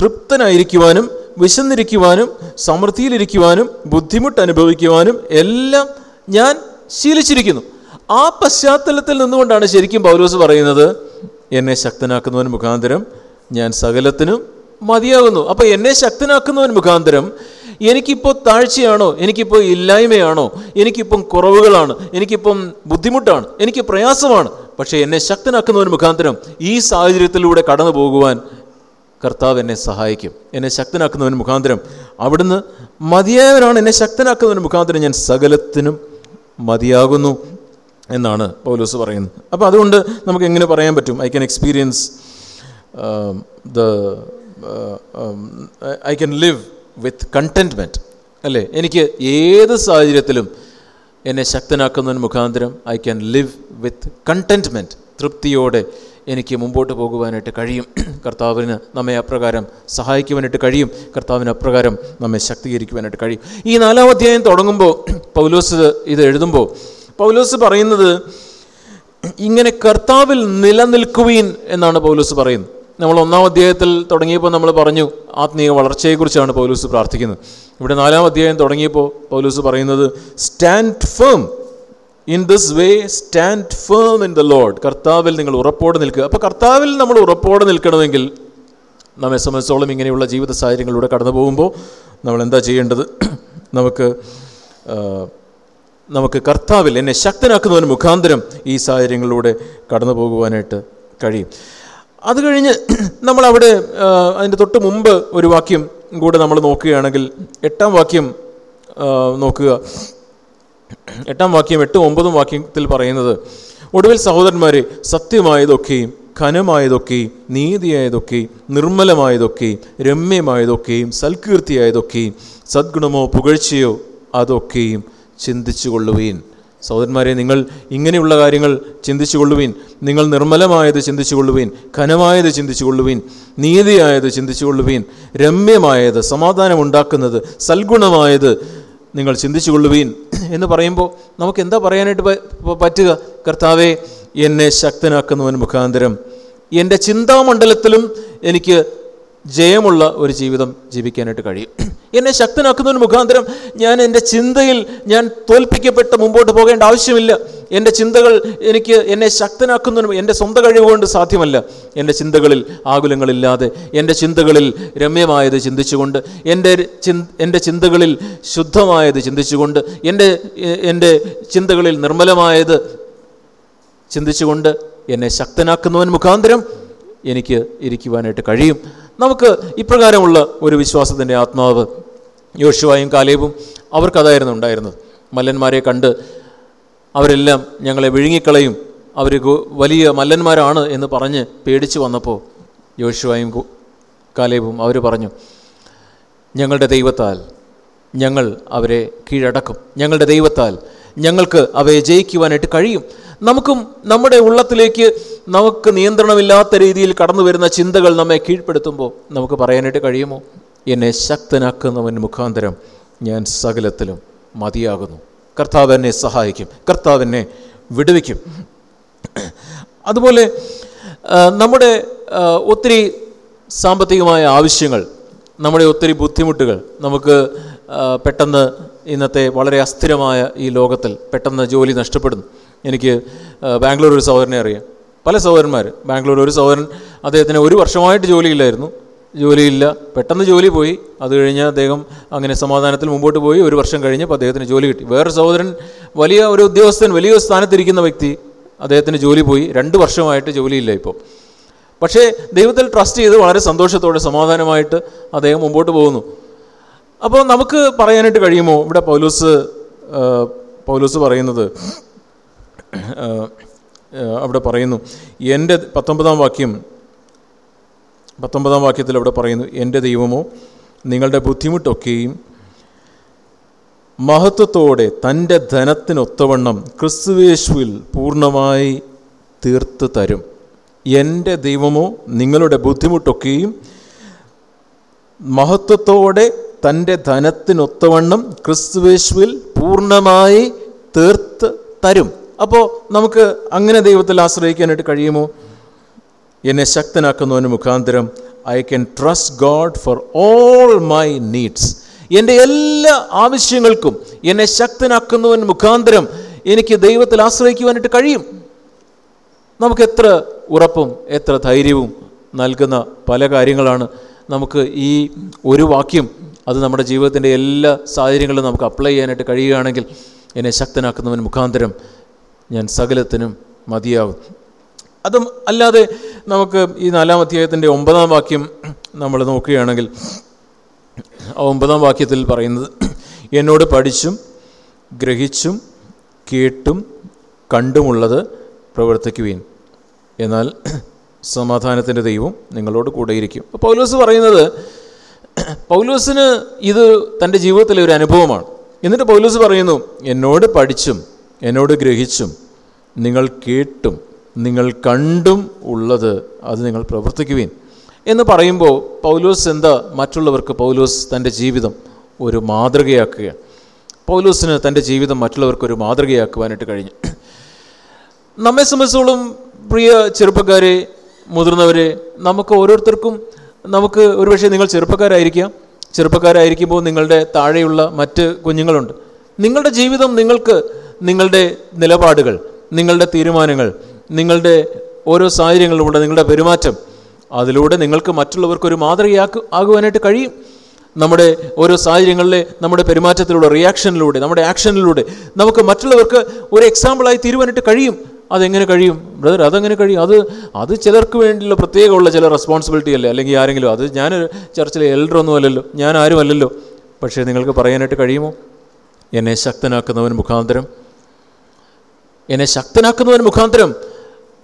തൃപ്തനായിരിക്കുവാനും വിശന്നിരിക്കുവാനും സമൃദ്ധിയിലിരിക്കുവാനും ബുദ്ധിമുട്ട് അനുഭവിക്കുവാനും എല്ലാം ഞാൻ ശീലിച്ചിരിക്കുന്നു. ആ പശ്ചാത്തലത്തിൽ നിന്നുകൊണ്ടാണ് ശരിക്കും പൗലോസ് പറയുന്നത് എന്നെ ശക്തനാക്കുന്നവൻ മുഖാന്തരം ഞാൻ സകലത്തിനും മതിയാകുന്നു. അപ്പോൾ എന്നെ ശക്തനാക്കുന്നവൻ മുഖാന്തരം എനിക്കിപ്പോൾ താഴ്ചയാണോ? എനിക്കിപ്പോൾ ഇല്ലായ്മയാണോ? എനിക്കിപ്പം കുറവുകളാണ്? എനിക്കിപ്പം ബുദ്ധിമുട്ടാണ്? എനിക്ക് പ്രയാസമാണ്. പക്ഷേ എന്നെ ശക്തനാക്കുന്നവൻ മുഖാന്തരം ഈ സാഹചര്യത്തിലൂടെ കടന്നു പോകുവാൻ കർത്താവ് എന്നെ സഹായിക്കും. എന്നെ ശക്തനാക്കുന്നവൻ മുഖാന്തരം അവിടുന്ന് മതിയായവനാണ് എന്നെ ശക്തനാക്കുന്നവൻ മുഖാന്തരം ഞാൻ സകലത്തിനും മതിയാകുന്നു എന്നാണ് പൗലോസ് പറയുന്നത്. അപ്പോൾ അതുകൊണ്ട് നമുക്ക് എങ്ങനെ പറയാൻ പറ്റും? I can experience the I can live with contentment അല്ലേ? എനിക്ക് ഏത് സാഹചര്യത്തിലും എന്നെ ശക്തനാക്കുന്നതിന് മുഖാന്തരം I can live with contentment തൃപ്തിയോടെ എനിക്ക് മുമ്പോട്ട് പോകുവാനായിട്ട് കഴിയും. കർത്താവിന് നമ്മെ അപ്രകാരം സഹായിക്കുവാനായിട്ട് കഴിയും. കർത്താവിന് അപ്രകാരം നമ്മെ ശക്തീകരിക്കുവാനായിട്ട് കഴിയും. ഈ നാലാം അധ്യായം തുടങ്ങുമ്പോൾ പൗലോസ് ഇത് എഴുതുമ്പോൾ പൗലോസ് പറയുന്നത് ഇങ്ങനെ കർത്താവിൽ നിലനിൽക്കുവീൻ എന്നാണ് പൗലോസ് പറയുന്നത്. നമ്മൾ ഒന്നാം അധ്യായത്തിൽ തുടങ്ങിയപ്പോൾ നമ്മൾ പറഞ്ഞു ആത്മീയ വളർച്ചയെക്കുറിച്ചാണ് പൗലൂസ് പ്രാർത്ഥിക്കുന്നത്. ഇവിടെ നാലാം അധ്യായം തുടങ്ങിയപ്പോൾ പൗലൂസ് പറയുന്നത് stand firm in this way stand firm in the Lord കർത്താവിൽ നിങ്ങൾ ഉറപ്പോടെ നിൽക്കുക. അപ്പോൾ കർത്താവിൽ നമ്മൾ ഉറപ്പോടെ നിൽക്കണമെങ്കിൽ നമ്മെ സംബന്ധിച്ചോളം ഇങ്ങനെയുള്ള ജീവിത സാഹചര്യങ്ങളിലൂടെ കടന്നു പോകുമ്പോൾ നമ്മൾ എന്താ ചെയ്യേണ്ടത്? <clears throat> നമുക്ക് നമുക്ക് കർത്താവിൽ എന്നെ ശക്തനാക്കുന്നതിന് മുഖാന്തരം ഈ സാഹചര്യങ്ങളിലൂടെ കടന്നു പോകുവാനായിട്ട് കഴിയും. അത് കഴിഞ്ഞ് <clears throat> നമ്മളവിടെ അതിന്റെ തൊട്ട് മുമ്പ് ഒരു വാക്യം കൂടെ നമ്മൾ നോക്കുകയാണെങ്കിൽ എട്ടാം വാക്യം നോക്കുക. എട്ടാം വാക്യം എട്ടും ഒമ്പതും വാക്യത്തിൽ പറയുന്നത് ഒടുവിൽ സഹോദരന്മാരെ സത്യമായതൊക്കെയും ഘനമായതൊക്കെയും നീതിയായതൊക്കെയും നിർമ്മലമായതൊക്കെയും രമ്യമായതൊക്കെയും സൽകീർത്തിയായതൊക്കെയും സദ്ഗുണമോ പുകഴ്ചയോ അതൊക്കെയും ചിന്തിച്ചു കൊള്ളുവീൻ സഹോദരന്മാരെ നിങ്ങൾ ഇങ്ങനെയുള്ള കാര്യങ്ങൾ ചിന്തിച്ചു കൊള്ളുവീൻ നിങ്ങൾ നിർമ്മലമായത് ചിന്തിച്ചു കൊള്ളുവീൻ ഘനമായത് ചിന്തിച്ചു കൊള്ളുവീൻ നീതിയായത് ചിന്തിച്ചു കൊള്ളുവീൻ രമ്യമായത് സമാധാനമുണ്ടാക്കുന്നത് സൽഗുണമായത് നിങ്ങൾ ചിന്തിച്ചു കൊള്ളുവീൻ എന്ന് പറയുമ്പോൾ നമുക്ക് എന്താ പറയാനായിട്ട് പറ്റുക? കർത്താവെ എന്നെ ശക്തനാക്കുന്നവൻ മുഖാന്തരം. എന്റെ ചിന്താമണ്ഡലത്തിലും എനിക്ക് ജയമുള്ള ഒരു ജീവിതം ജീവിക്കാനായിട്ട് കഴിയും. എന്നെ ശക്തനാക്കുന്നതിന് മുഖാന്തരം ഞാൻ എന്റെ ചിന്തയിൽ ഞാൻ തോൽപ്പിക്കപ്പെട്ട് മുമ്പോട്ട് പോകേണ്ട ആവശ്യമില്ല. എന്റെ ചിന്തകൾ എനിക്ക് എന്നെ ശക്തനാക്കുന്നതിനും എന്റെ സ്വന്തം കഴിവ് കൊണ്ട് സാധ്യമല്ല. എന്റെ ചിന്തകളിൽ ആകുലങ്ങളില്ലാതെ എന്റെ ചിന്തകളിൽ രമ്യമായത് ചിന്തിച്ചുകൊണ്ട് എന്റെ എന്റെ ചിന്തകളിൽ ശുദ്ധമായത് ചിന്തിച്ചുകൊണ്ട് എന്റെ എന്റെ ചിന്തകളിൽ നിർമ്മലമായത് ചിന്തിച്ചുകൊണ്ട് എന്നെ ശക്തനാക്കുന്നവൻ മുഖാന്തരം എനിക്ക് ഇരിക്കുവാനായിട്ട് കഴിയും. നമുക്ക് ഇപ്രകാരമുള്ള ഒരു വിശ്വാസത്തിന്റെ ആത്മാവ് യോശുവായും കാലേബും അവർക്കതായിരുന്നു ഉണ്ടായിരുന്നത്. മല്ലന്മാരെ കണ്ട് അവരെല്ലാം ഞങ്ങളെ വിഴുങ്ങിക്കളയും. അവർ വലിയ മല്ലന്മാരാണ് എന്ന് പറഞ്ഞ് പേടിച്ചു വന്നപ്പോൾ യോശുവായും കാലേബും അവർ പറഞ്ഞു ഞങ്ങളുടെ ദൈവത്താൽ ഞങ്ങൾ അവരെ കീഴടക്കും. ഞങ്ങളുടെ ദൈവത്താൽ ഞങ്ങൾക്ക് അവയെ ജയിക്കുവാനായിട്ട് കഴിയും. നമുക്കും നമ്മുടെ ഉള്ളത്തിലേക്ക് നമുക്ക് നിയന്ത്രണമില്ലാത്ത രീതിയിൽ കടന്നു വരുന്ന ചിന്തകൾ നമ്മെ കീഴ്പ്പെടുത്തുമ്പോൾ നമുക്ക് പറയാനായിട്ട് കഴിയുമോ? എന്നെ ശക്തനാക്കുന്നവൻ മുഖാന്തരം ഞാൻ സകലത്തിലും മതിയാകുന്നു. കർത്താവ് എന്നെ സഹായിക്കും. കർത്താവ് എന്നെ വിടുവിക്കും. അതുപോലെ നമ്മുടെ ഒത്തിരി സാമ്പത്തികമായ ആവശ്യങ്ങൾ നമ്മുടെ ഒത്തിരി ബുദ്ധിമുട്ടുകൾ നമുക്ക് പെട്ടെന്ന് ഇന്നത്തെ വളരെ അസ്ഥിരമായ ഈ ലോകത്തിൽ പെട്ടെന്ന് ജോലി നഷ്ടപ്പെടുന്നു. എനിക്ക് ബാംഗ്ലൂർ ഒരു സഹോദരനെ അറിയാം. പല സഹോദരന്മാർ ബാംഗ്ലൂർ ഒരു സഹോദരൻ അദ്ദേഹത്തിന് ഒരു വർഷമായിട്ട് ജോലിയില്ലായിരുന്നു. ജോലിയില്ല. പെട്ടെന്ന് ജോലി പോയി. അത് കഴിഞ്ഞ് അദ്ദേഹം അങ്ങനെ സമാധാനത്തിൽ മുമ്പോട്ട് പോയി. ഒരു വർഷം കഴിഞ്ഞപ്പോൾ അദ്ദേഹത്തിന് ജോലി കിട്ടി. വേറൊരു സഹോദരൻ വലിയ ഒരു ഉദ്യോഗസ്ഥൻ വലിയ സ്ഥാനത്തിരിക്കുന്ന വ്യക്തി അദ്ദേഹത്തിന് ജോലി പോയി. രണ്ട് വർഷമായിട്ട് ജോലിയില്ല ഇപ്പോൾ. പക്ഷേ ദൈവത്തിൽ ട്രസ്റ്റ് ചെയ്ത് വളരെ സന്തോഷത്തോടെ സമാധാനമായിട്ട് അദ്ദേഹം മുമ്പോട്ട് പോകുന്നു. അപ്പോൾ നമുക്ക് പറയാനായിട്ട് കഴിയുമോ? ഇവിടെ പൗലൂസ് പൗലൂസ് പറയുന്നത് അവിടെ പറയുന്നു എന്റെ പത്തൊമ്പതാം വാക്യം പത്തൊമ്പതാം വാക്യത്തിൽ അവിടെ പറയുന്നു എന്റെ ദൈവമോ നിങ്ങളുടെ ബുദ്ധിമുട്ടൊക്കെയും മഹത്വത്തോടെ തന്റെ ധനത്തിനൊത്തവണ്ണം ക്രിസ്തുവേശുവിൽ പൂർണമായി തീർത്ത് തരും. എന്റെ ദൈവമോ നിങ്ങളുടെ ബുദ്ധിമുട്ടൊക്കെയും മഹത്വത്തോടെ തന്റെ ധനത്തിനൊത്തവണ്ണം ക്രിസ്തുവേശുവിൽ പൂർണമായി തീർത്ത് തരും. അപ്പോൾ നമുക്ക് അങ്ങനെ ദൈവത്തിൽ ആശ്രയിക്കാനായിട്ട് കഴിയുമോ? എന്നെ ശക്തനാക്കുന്നവന് മുഖാന്തരം I can trust God for all my needs എന്റെ എല്ലാ ആവശ്യങ്ങൾക്കും എന്നെ ശക്തനാക്കുന്നവൻ മുഖാന്തരം എനിക്ക് ദൈവത്തിൽ ആശ്രയിക്കുവാനായിട്ട് കഴിയും. നമുക്ക് എത്ര ഉറപ്പും എത്ര ധൈര്യവും നൽകുന്ന പല കാര്യങ്ങളാണ് നമുക്ക് ഈ ഒരു വാക്യം അത് നമ്മുടെ ജീവിതത്തിന്റെ എല്ലാ സാഹചര്യങ്ങളിലും നമുക്ക് അപ്ലൈ ചെയ്യാനായിട്ട് കഴിയുകയാണെങ്കിൽ എന്നെ ശക്തനാക്കുന്നവൻ മുഖാന്തരം ഞാൻ സകലത്തിനും മതിയാവും അതും അല്ലാതെ നമുക്ക് ഈ നാലാം അധ്യായത്തിന്റെ ഒമ്പതാം വാക്യം നമ്മൾ നോക്കുകയാണെങ്കിൽ ആ ഒമ്പതാം വാക്യത്തിൽ പറയുന്നത് എന്നോട് പഠിച്ചും ഗ്രഹിച്ചും കേട്ടും കണ്ടുമുള്ളത് പ്രവർത്തിക്കുവീൻ. എന്നാൽ സമാധാനത്തിന്റെ ദൈവം നിങ്ങളോട് കൂടെയിരിക്കും. പൗലോസ് പറയുന്നത് പൗലോസിന് ഇത് തന്റെ ജീവിതത്തിലെ ഒരു അനുഭവമാണ്. എന്നിട്ട് പൗലോസ് പറയുന്നു എന്നോട് പഠിച്ചും എന്നോട് ഗ്രഹിച്ചും നിങ്ങൾ കേട്ടും നിങ്ങൾ കണ്ടും ഉള്ളത് അത് നിങ്ങൾ പ്രവർത്തിക്കുവീൻ. എന്ന് പറയുമ്പോൾ പൗലോസ് എന്താ മറ്റുള്ളവർക്ക് പൗലോസ് തന്റെ ജീവിതം ഒരു മാതൃകയാക്കുക. പൗലോസിന് തന്റെ ജീവിതം മറ്റുള്ളവർക്ക് ഒരു മാതൃകയാക്കുവാനായിട്ട് കഴിഞ്ഞു. നമ്മെ സംബന്ധിച്ചോളം പ്രിയ ചെറുപ്പക്കാരെ മുതിർന്നവരെ നമുക്ക് ഓരോരുത്തർക്കും നമുക്ക് ഒരുപക്ഷെ നിങ്ങൾ ചെറുപ്പക്കാരായിരിക്കാം. ചെറുപ്പക്കാരായിരിക്കുമ്പോൾ നിങ്ങളുടെ താഴെയുള്ള മറ്റ് കുഞ്ഞുങ്ങളുണ്ട്. നിങ്ങളുടെ ജീവിതം നിങ്ങൾക്ക് നിങ്ങളുടെ നിലപാടുകൾ നിങ്ങളുടെ തീരുമാനങ്ങൾ നിങ്ങളുടെ ഓരോ സാഹചര്യങ്ങളിലൂടെ നിങ്ങളുടെ പെരുമാറ്റം അതിലൂടെ നിങ്ങൾക്ക് മറ്റുള്ളവർക്കൊരു മാതൃകയാക്കു ആകുവാനായിട്ട് കഴിയും. നമ്മുടെ ഓരോ സാഹചര്യങ്ങളിലെ നമ്മുടെ പെരുമാറ്റത്തിലൂടെ റിയാക്ഷനിലൂടെ നമ്മുടെ ആക്ഷനിലൂടെ നമുക്ക് മറ്റുള്ളവർക്ക് ഒരു എക്സാമ്പിളായി തീരുവാനായിട്ട് കഴിയും. അതെങ്ങനെ കഴിയും? ബ്രദർ അതെങ്ങനെ കഴിയും? അത് അത് ചിലർക്ക് വേണ്ടിയുള്ള പ്രത്യേകമുള്ള ചില റെസ്പോൺസിബിലിറ്റി അല്ലേ? അല്ലെങ്കിൽ ആരെങ്കിലും അത് ഞാൻ ചർച്ചിലെ എൽഡറൊന്നും അല്ലല്ലോ ഞാൻ ആരും അല്ലല്ലോ. പക്ഷേ നിങ്ങൾക്ക് പറയാനായിട്ട് കഴിയുമോ? എന്നെ ശക്തനാക്കുന്നവൻ മുഖാന്തരം എന്നെ ശക്തനാക്കുന്നവൻ മുഖാന്തരം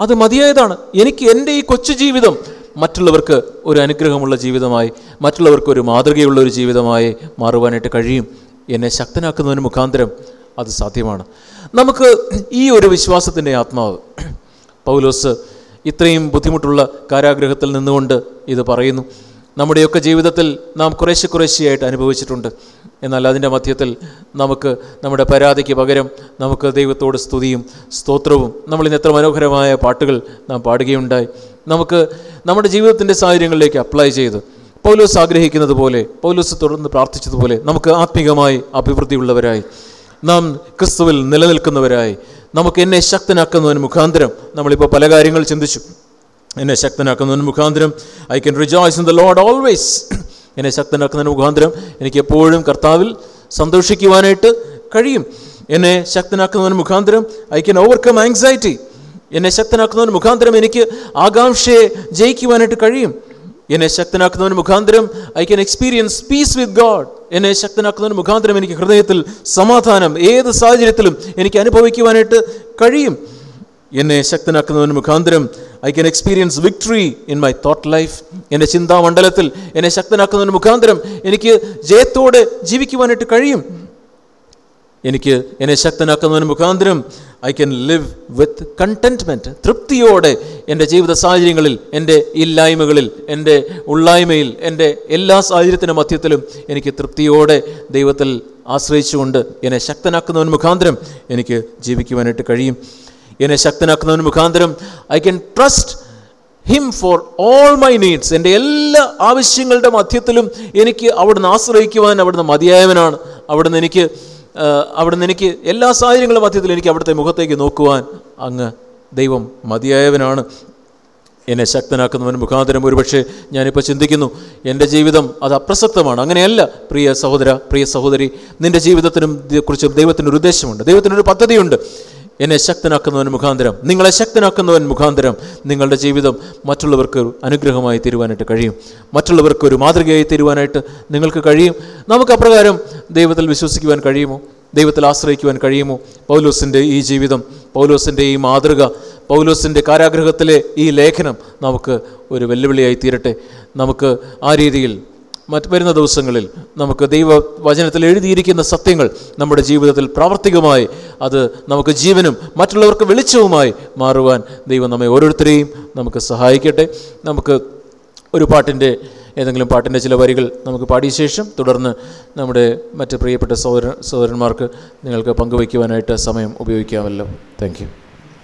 അത് മതിയായതാണ്. എനിക്ക് എന്റെ ഈ കൊച്ചു ജീവിതം മറ്റുള്ളവർക്ക് ഒരു അനുഗ്രഹമുള്ള ജീവിതമായി മറ്റുള്ളവർക്ക് ഒരു മാതൃകയുള്ള ഒരു ജീവിതമായി മാറുവാനായിട്ട് കഴിയും. എന്നെ ശക്തനാക്കുന്നതിന് മുഖാന്തരം അത് സാധ്യമാണ്. നമുക്ക് ഈ ഒരു വിശ്വാസത്തിന്റെ ആത്മാവ് പൗലോസ് ഇത്രയും ബുദ്ധിമുട്ടുള്ള കാരാഗ്രഹത്തിൽ നിന്നുകൊണ്ട് ഇത് പറയുന്നു. നമ്മുടെയൊക്കെ ജീവിതത്തിൽ നാം കുറേശ്ശെ കുറേശ്ശെയായിട്ട് അനുഭവിച്ചിട്ടുണ്ട്. എന്നാൽ അതിന്റെ മധ്യത്തിൽ നമുക്ക് നമ്മുടെ പരാതിക്ക് പകരം നമുക്ക് ദൈവത്തോട് സ്തുതിയും സ്തോത്രവും. നമ്മളിന്ന് എത്ര മനോഹരമായ പാട്ടുകൾ നാം പാടുകയുണ്ടായി. നമുക്ക് നമ്മുടെ ജീവിതത്തിന്റെ സാഹചര്യങ്ങളിലേക്ക് അപ്ലൈ ചെയ്ത് പൗലോസ് ആഗ്രഹിക്കുന്നത് പോലെ പൗലോസ് തുടർന്ന് പ്രാർത്ഥിച്ചതുപോലെ നമുക്ക് ആത്മീകമായി അഭിവൃദ്ധിയുള്ളവരായി നാം ക്രിസ്തുവിൽ നിലനിൽക്കുന്നവരായി നമുക്ക് എന്നെ ശക്തനാക്കുന്നതിന് മുഖാന്തരം നമ്മളിപ്പോൾ പല കാര്യങ്ങൾ ചിന്തിച്ചു. എന്നെ ശക്തനാക്കുന്നതിന് മുഖാന്തരം I can rejoice in the Lord always എന്നെ ശക്തനാക്കുന്നതിന് മുഖാന്തരം എനിക്ക് എപ്പോഴും കർത്താവിൽ സന്തോഷിക്കുവാനായിട്ട് കഴിയും. എന്നെ ശക്തനാക്കുന്നതിന് മുഖാന്തരം ഐ ക്യാൻ ഓവർകം ആങ്സൈറ്റി എന്നെ ശക്തനാക്കുന്നതിന് മുഖാന്തരം എനിക്ക് ആകാംക്ഷയെ ജയിക്കുവാനായിട്ട് കഴിയും. എന്നെ ശക്തനാക്കുന്നതിന് മുഖാന്തരം I can experience peace with God എന്നെ ശക്തനാക്കുന്നതിന് മുഖാന്തരം എനിക്ക് ഹൃദയത്തിൽ സമാധാനം ഏത് സാഹചര്യത്തിലും എനിക്ക് അനുഭവിക്കുവാനായിട്ട് കഴിയും. എന്നെ ശക്തനാക്കുന്നതിന് മുഖാന്തരം I can experience victory in my thought life എന്റെ ചിന്താമണ്ഡലത്തിൽ എന്നെ ശക്തനാക്കുന്നതിന് മുഖാന്തരം എനിക്ക് ജയത്തോടെ ജീവിക്കുവാനായിട്ട് കഴിയും. എനിക്ക് എന്നെ ശക്തനാക്കുന്നതിന് മുഖാന്തരം I can live with contentment തൃപ്തിയോടെ എന്റെ ജീവിത സാഹചര്യങ്ങളിൽ എന്റെ ഇല്ലായ്മകളിൽ എന്റെ ഉള്ളായ്മയിൽ എന്റെ എല്ലാ സാഹചര്യത്തിന്റെ മധ്യത്തിലും എനിക്ക് തൃപ്തിയോടെ ദൈവത്തിൽ ആശ്രയിച്ചുകൊണ്ട് എന്നെ ശക്തനാക്കുന്നവൻ മുഖാന്തരം എനിക്ക് ജീവിക്കുവാനായിട്ട് കഴിയും. എന്നെ ശക്തനാക്കുന്നവൻ മുഖാന്തരം I can trust him for all my needs എന്റെ എല്ലാ ആവശ്യങ്ങളുടെ മധ്യത്തിലും എനിക്ക് അവിടുന്ന് ആശ്രയിക്കുവാൻ അവിടുന്ന് മതിയായവനാണ്. അവിടുന്ന് എനിക്ക് അവിടുന്ന് എനിക്ക് എല്ലാ സാഹചര്യങ്ങളും മധ്യത്തിൽ എനിക്ക് അവിടുത്തെ മുഖത്തേക്ക് നോക്കുവാൻ അങ്ങ് ദൈവം മതിയായവനാണ്. എന്നെ ശക്തനാക്കുന്നവൻ മുഖാന്തരം ഒരുപക്ഷെ ഞാനിപ്പോൾ ചിന്തിക്കുന്നു എന്റെ ജീവിതം അത് അപ്രസക്തമാണ്. അങ്ങനെയല്ല പ്രിയ സഹോദര പ്രിയ സഹോദരി നിന്റെ ജീവിതത്തിനും കുറിച്ച് ദൈവത്തിനൊരു ഉദ്ദേശമുണ്ട്. ദൈവത്തിനൊരു പദ്ധതിയുണ്ട്. എന്നെ ശക്തനാക്കുന്നവൻ മുഖാന്തരം നിങ്ങളെ ശക്തനാക്കുന്നവൻ മുഖാന്തരം നിങ്ങളുടെ ജീവിതം മറ്റുള്ളവർക്ക് അനുഗ്രഹമായി തീരുവാനായിട്ട് കഴിയും. മറ്റുള്ളവർക്ക് ഒരു മാതൃകയായി തീരുവാനായിട്ട് നിങ്ങൾക്ക് കഴിയും. നമുക്ക് അപ്രകാരം ദൈവത്തിൽ വിശ്വസിക്കുവാൻ കഴിയുമോ? ദൈവത്തിൽ ആശ്രയിക്കുവാൻ കഴിയുമോ? പൗലോസിന്റെ ഈ ജീവിതം പൗലോസിന്റെ ഈ മാതൃക പൗലോസിന്റെ കാരാഗ്രഹത്തിലെ ഈ ലേഖനം നമുക്ക് ഒരു വെല്ലുവിളിയായി തീരട്ടെ. നമുക്ക് ആ രീതിയിൽ മറ്റ് വരുന്ന ദിവസങ്ങളിൽ നമുക്ക് ദൈവ വചനത്തിൽ എഴുതിയിരിക്കുന്ന സത്യങ്ങൾ നമ്മുടെ ജീവിതത്തിൽ പ്രാവർത്തികമായി അത് നമുക്ക് ജീവനും മറ്റുള്ളവർക്ക് വെളിച്ചവുമായി മാറുവാൻ ദൈവം നമ്മെ ഓരോരുത്തരെയും നമുക്ക് സഹായിക്കട്ടെ. നമുക്ക് ഒരു പാട്ടിന്റെ ഏതെങ്കിലും പാട്ടിന്റെ ചില വരികൾ നമുക്ക് പാടിയ ശേഷം തുടർന്ന് നമ്മുടെ മറ്റ് പ്രിയപ്പെട്ട സഹോദര സഹോദരന്മാർക്ക് നിങ്ങൾക്ക് പങ്കുവയ്ക്കുവാനായിട്ട് സമയം ഉപയോഗിക്കാമല്ലോ. താങ്ക്